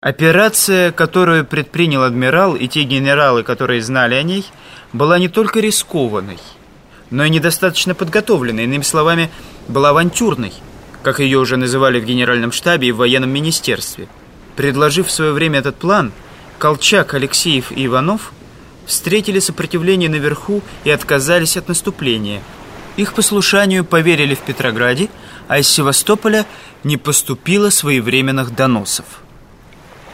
Операция, которую предпринял адмирал и те генералы, которые знали о ней, была не только рискованной, но и недостаточно подготовленной, иными словами, была авантюрной, как ее уже называли в генеральном штабе и в военном министерстве. Предложив в свое время этот план, Колчак, Алексеев и Иванов встретили сопротивление наверху и отказались от наступления. Их послушанию поверили в Петрограде, а из Севастополя не поступило своевременных доносов.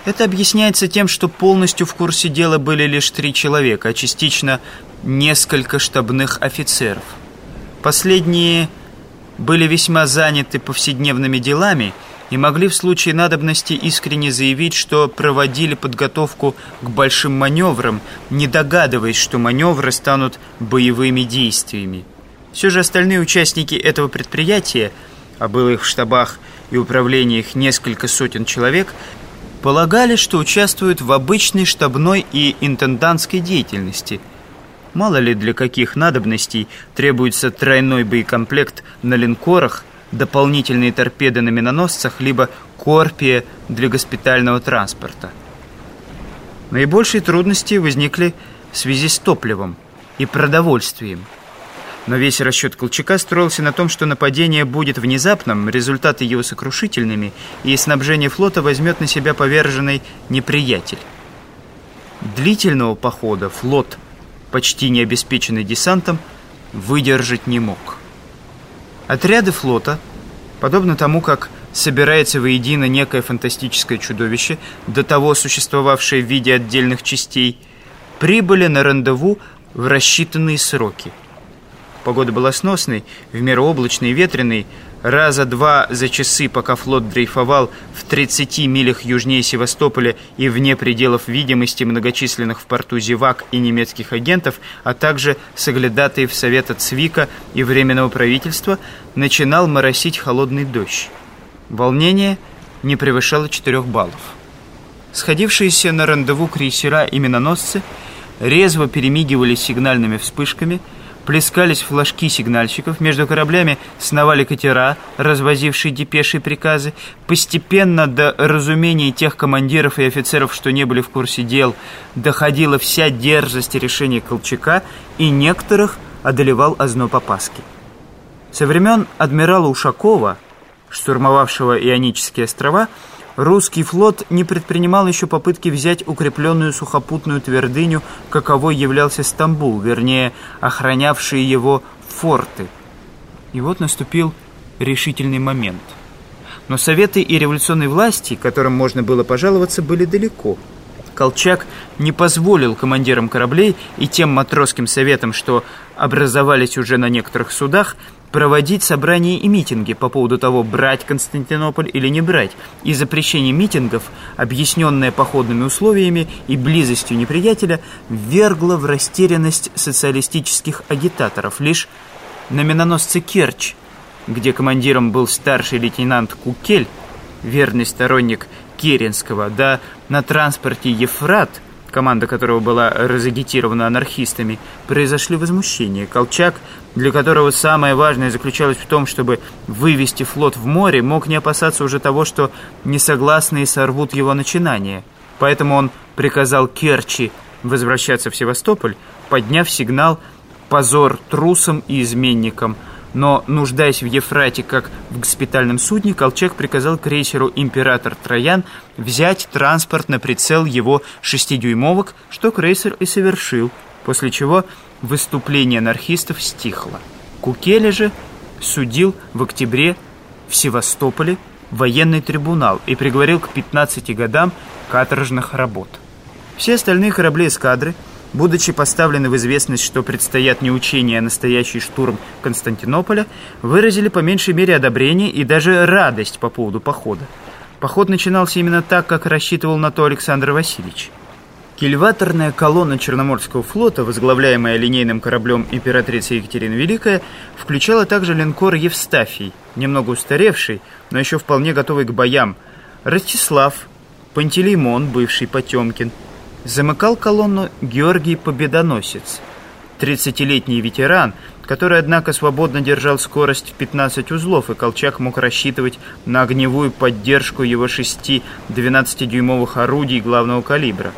Это объясняется тем, что полностью в курсе дела были лишь три человека, а частично несколько штабных офицеров. Последние были весьма заняты повседневными делами и могли в случае надобности искренне заявить, что проводили подготовку к большим маневрам, не догадываясь, что маневры станут боевыми действиями. Все же остальные участники этого предприятия, а было их в штабах и управлениях несколько сотен человек, полагали, что участвуют в обычной штабной и интендантской деятельности. Мало ли для каких надобностей требуется тройной боекомплект на линкорах, дополнительные торпеды на миноносцах, либо корпия для госпитального транспорта. Наибольшие трудности возникли в связи с топливом и продовольствием – но весь расчет Колчака строился на том, что нападение будет внезапным, результаты его сокрушительными, и снабжение флота возьмет на себя поверженный неприятель. Длительного похода флот, почти не обеспеченный десантом, выдержать не мог. Отряды флота, подобно тому, как собирается воедино некое фантастическое чудовище, до того существовавшее в виде отдельных частей, прибыли на рандеву в рассчитанные сроки – Погода была сносной, в меру облачной и ветреной. Раза два за часы, пока флот дрейфовал в 30 милях южнее Севастополя и вне пределов видимости многочисленных в порту зевак и немецких агентов, а также соглядатаев Совета Цвика и Временного правительства, начинал моросить холодный дождь. Волнение не превышало 4 баллов. Сходившиеся на рандеву крейсера и миноносцы резво перемигивали сигнальными вспышками – Плескались флажки сигнальщиков, между кораблями сновали катера, развозившие депеши и приказы. Постепенно до разумения тех командиров и офицеров, что не были в курсе дел, доходила вся дерзость и решение Колчака, и некоторых одолевал озноб опаски. Со времен адмирала Ушакова, штурмовавшего Ионические острова, Русский флот не предпринимал еще попытки взять укрепленную сухопутную твердыню, каковой являлся Стамбул, вернее, охранявшие его форты. И вот наступил решительный момент. Но советы и революционной власти, которым можно было пожаловаться, были далеко. Колчак не позволил командирам кораблей и тем матросским советам, что образовались уже на некоторых судах, проводить собрания и митинги по поводу того, брать Константинополь или не брать, и запрещение митингов, объясненное походными условиями и близостью неприятеля, ввергло в растерянность социалистических агитаторов. Лишь на миноносце Керчь, где командиром был старший лейтенант Кукель, верный сторонник Керенского, да на транспорте Ефрат – команда которого была разагитирована анархистами, произошли возмущения. Колчак, для которого самое важное заключалось в том, чтобы вывести флот в море, мог не опасаться уже того, что несогласные сорвут его начинание. Поэтому он приказал Керчи возвращаться в Севастополь, подняв сигнал «Позор трусам и изменникам», но, нуждаясь в Ефрате как в госпитальном судне, Колчак приказал крейсеру «Император Троян» взять транспорт на прицел его шестидюймовок, что крейсер и совершил, после чего выступление анархистов стихло. Кукеле же судил в октябре в Севастополе военный трибунал и приговорил к 15 годам каторжных работ. Все остальные корабли эскадры – будучи поставлены в известность, что предстоят не учения, а настоящий штурм Константинополя, выразили по меньшей мере одобрение и даже радость по поводу похода. Поход начинался именно так, как рассчитывал на то Александр Васильевич. Кильваторная колонна Черноморского флота, возглавляемая линейным кораблем императрицы Екатерины Великая, включала также линкор «Евстафий», немного устаревший, но еще вполне готовый к боям, Ростислав, Пантелеймон, бывший Потемкин – Замыкал колонну Георгий Победоносец, 30-летний ветеран, который, однако, свободно держал скорость в 15 узлов, и Колчак мог рассчитывать на огневую поддержку его шести 12-дюймовых орудий главного калибра.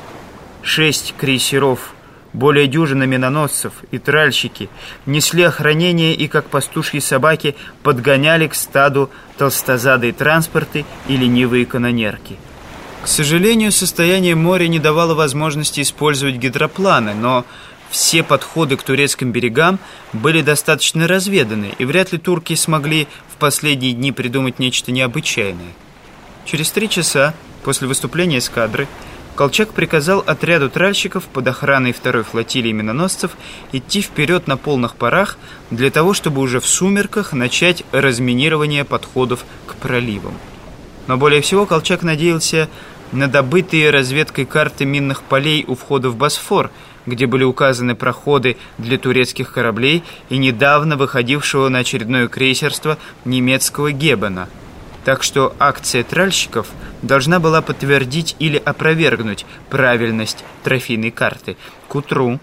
Шесть крейсеров, более дюжины миноносцев и тральщики несли охранение и, как пастушьи собаки, подгоняли к стаду толстозадые транспорты и ленивые канонерки. К сожалению, состояние моря не давало возможности использовать гидропланы, но все подходы к турецким берегам были достаточно разведаны, и вряд ли турки смогли в последние дни придумать нечто необычайное. Через три часа после выступления эскадры Колчак приказал отряду тральщиков под охраной второй флотилии миноносцев идти вперед на полных парах для того, чтобы уже в сумерках начать разминирование подходов к проливам. Но более всего Колчак надеялся на добытые разведкой карты минных полей у входа в Босфор – где были указаны проходы для турецких кораблей и недавно выходившего на очередное крейсерство немецкого Гебена. Так что акция тральщиков должна была подтвердить или опровергнуть правильность трофейной карты. К утру,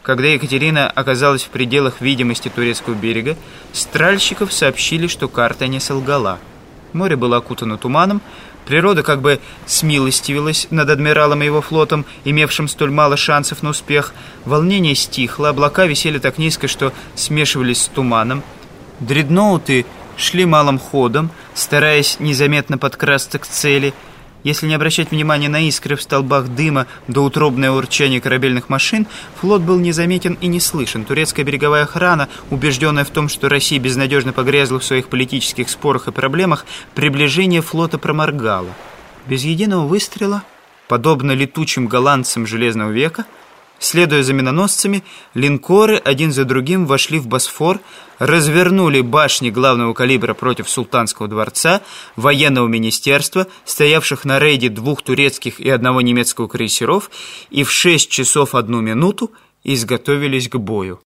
когда Екатерина оказалась в пределах видимости турецкого берега, с тральщиков сообщили, что карта не солгала. Море было окутано туманом, Природа как бы смилостивилась над адмиралом и его флотом, имевшим столь мало шансов на успех. Волнение стихло, облака висели так низко, что смешивались с туманом. Дредноуты шли малым ходом, стараясь незаметно подкрасться к цели – если не обращать внимания на искры в столбах дыма до утробное урчание корабельных машин, флот был незаметен и не слышен. Турецкая береговая охрана, убежденная в том, что Россия безнадежно погрязла в своих политических спорах и проблемах, приближение флота проморгало. Без единого выстрела, подобно летучим голландцам Железного века, Следуя за миноносцами, линкоры один за другим вошли в Босфор, развернули башни главного калибра против султанского дворца, военного министерства, стоявших на рейде двух турецких и одного немецкого крейсеров, и в 6 часов одну минуту изготовились к бою.